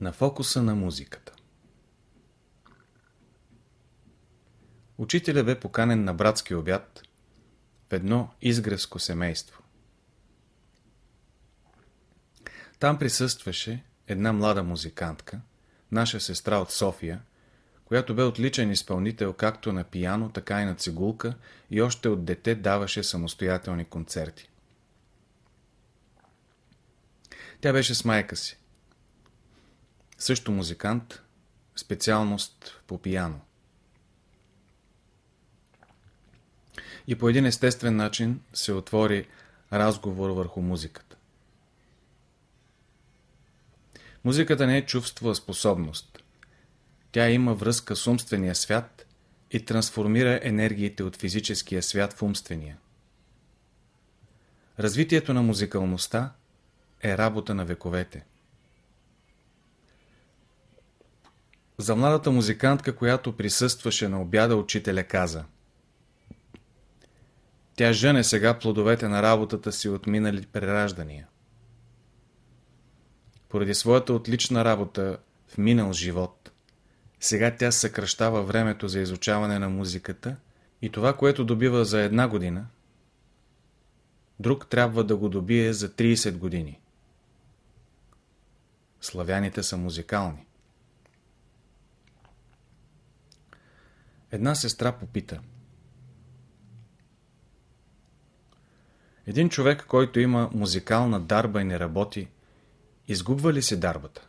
На фокуса на музиката Учителя бе поканен на братски обяд в едно изгревско семейство. Там присъстваше една млада музикантка, наша сестра от София, която бе отличен изпълнител както на пияно, така и на цигулка и още от дете даваше самостоятелни концерти. Тя беше с майка си. Също музикант, специалност по пияно. И по един естествен начин се отвори разговор върху музиката. Музиката не е чувство, а способност. Тя има връзка с умствения свят и трансформира енергиите от физическия свят в умствения. Развитието на музикалността е работа на вековете. За младата музикантка, която присъстваше на обяда, учителя каза Тя жене сега плодовете на работата си от минали прераждания. Поради своята отлична работа в минал живот, сега тя съкръщава времето за изучаване на музиката и това, което добива за една година, друг трябва да го добие за 30 години. Славяните са музикални. Една сестра попита. Един човек, който има музикална дарба и не работи, изгубва ли се дарбата?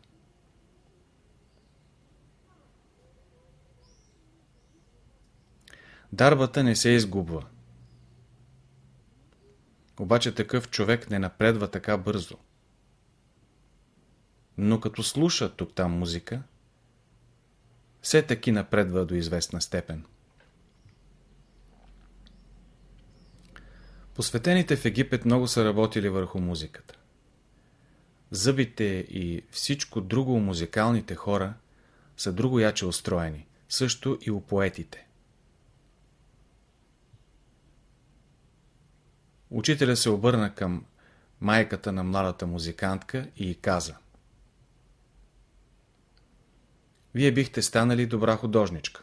Дарбата не се изгубва. Обаче такъв човек не напредва така бързо. Но като слуша тук-там музика, все таки напредва до известна степен. Посветените в Египет много са работили върху музиката. Зъбите и всичко друго у музикалните хора са друго яче устроени, също и у поетите. Учителя се обърна към майката на младата музикантка и каза Вие бихте станали добра художничка.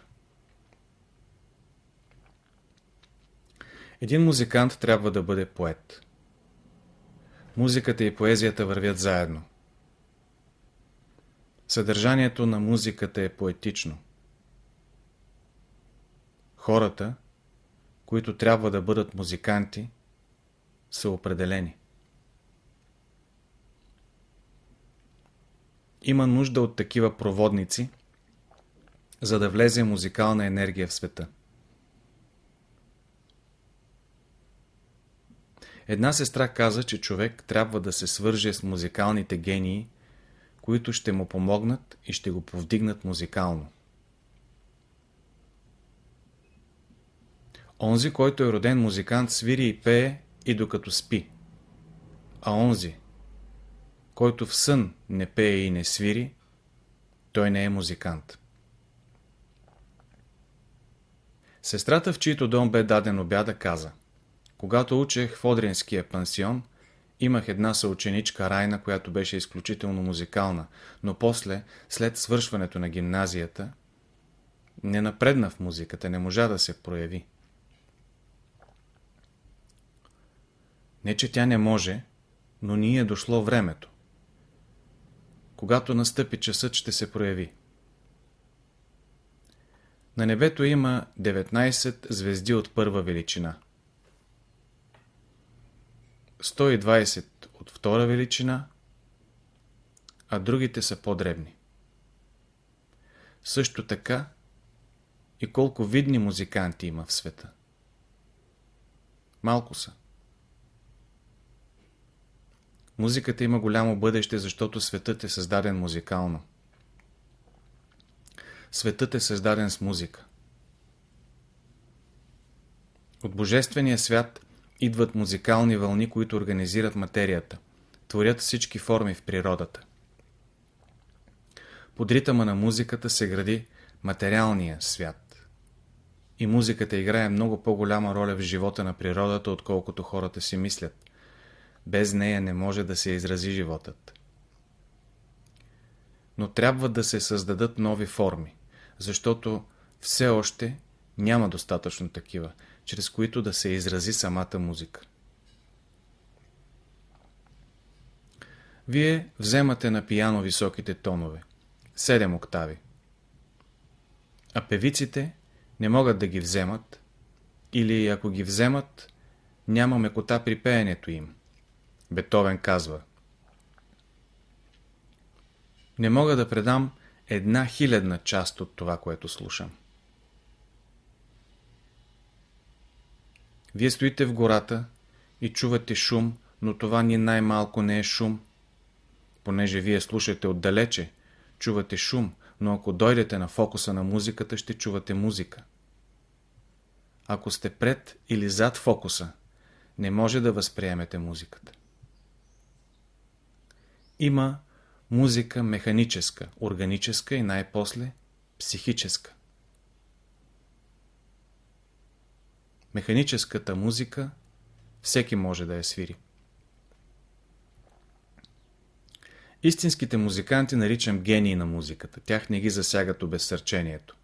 Един музикант трябва да бъде поет. Музиката и поезията вървят заедно. Съдържанието на музиката е поетично. Хората, които трябва да бъдат музиканти, са определени. Има нужда от такива проводници, за да влезе музикална енергия в света. Една сестра каза, че човек трябва да се свърже с музикалните гении, които ще му помогнат и ще го повдигнат музикално. Онзи, който е роден музикант, свири и пее и докато спи. А онзи, който в сън не пее и не свири, той не е музикант. Сестрата, в чийто дом бе даден обяда, каза Когато учех в Одринския пансион, имах една съученичка Райна, която беше изключително музикална, но после, след свършването на гимназията, не напредна в музиката, не можа да се прояви. Не, че тя не може, но ни е дошло времето. Когато настъпи часът, ще се прояви. На небето има 19 звезди от първа величина. 120 от втора величина, а другите са по-дребни. Също така и колко видни музиканти има в света. Малко са. Музиката има голямо бъдеще, защото светът е създаден музикално. Светът е създаден с музика. От Божествения свят идват музикални вълни, които организират материята, творят всички форми в природата. Под ритъма на музиката се гради материалния свят. И музиката играе много по-голяма роля в живота на природата, отколкото хората си мислят. Без нея не може да се изрази животът. но трябва да се създадат нови форми, защото все още няма достатъчно такива, чрез които да се изрази самата музика. Вие вземате на пияно високите тонове, 7 октави, а певиците не могат да ги вземат, или ако ги вземат, няма мекота при пеенето им. Бетовен казва Не мога да предам една хилядна част от това, което слушам. Вие стоите в гората и чувате шум, но това ни най-малко не е шум. Понеже вие слушате отдалече, чувате шум, но ако дойдете на фокуса на музиката, ще чувате музика. Ако сте пред или зад фокуса, не може да възприемете музиката. Има музика механическа, органическа и най-после психическа. Механическата музика всеки може да я свири. Истинските музиканти наричам гении на музиката. Тях не ги засягат обезсърчението.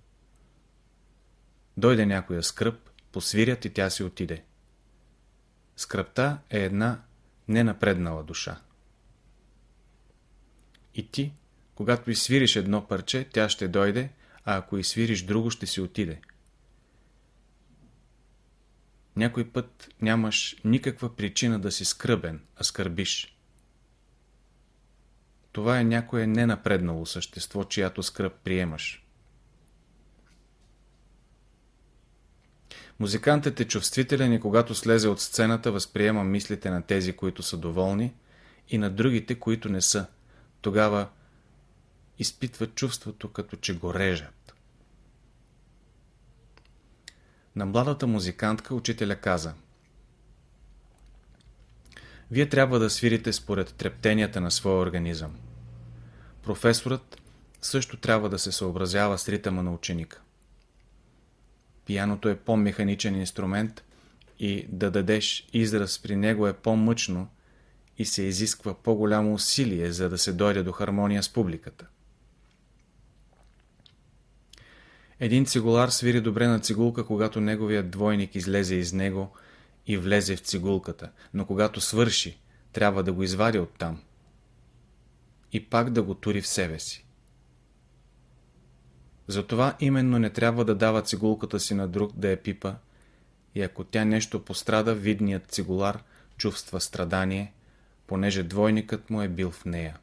Дойде някоя скръп, посвирят и тя си отиде. Скръпта е една ненапреднала душа. И ти, когато изсвириш едно парче, тя ще дойде, а ако изсвириш друго, ще си отиде. Някой път нямаш никаква причина да си скръбен, а скърбиш. Това е някое ненапреднало същество, чиято скръп приемаш. Музикантът е чувствителен и когато слезе от сцената, възприема мислите на тези, които са доволни и на другите, които не са. Тогава изпитва чувството, като че го режат. На младата музикантка учителя каза Вие трябва да свирите според трептенията на своя организъм. Професорът също трябва да се съобразява с ритъма на ученика. Пияното е по-механичен инструмент и да дадеш израз при него е по-мъчно и се изисква по-голямо усилие, за да се дойде до хармония с публиката. Един цигулар свири добре на цигулка, когато неговият двойник излезе из него и влезе в цигулката, но когато свърши, трябва да го извади оттам и пак да го тури в себе си. Затова именно не трябва да дава цигулката си на друг да я пипа и ако тя нещо пострада, видният цигулар чувства страдание, понеже двойникът му е бил в нея.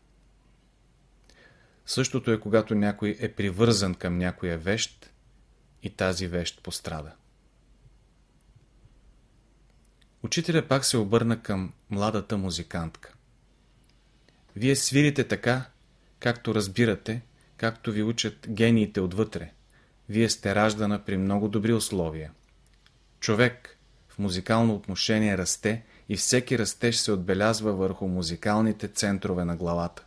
Същото е когато някой е привързан към някоя вещ и тази вещ пострада. Учителя пак се обърна към младата музикантка. Вие свирите така, както разбирате, както ви учат гениите отвътре. Вие сте раждана при много добри условия. Човек в музикално отношение расте и всеки растеж се отбелязва върху музикалните центрове на главата.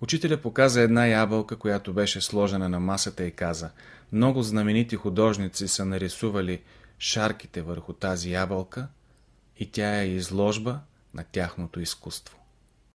Учителя показа една ябълка, която беше сложена на масата и каза Много знаменити художници са нарисували шарките върху тази ябълка и тя е изложба на тяхното изкуство.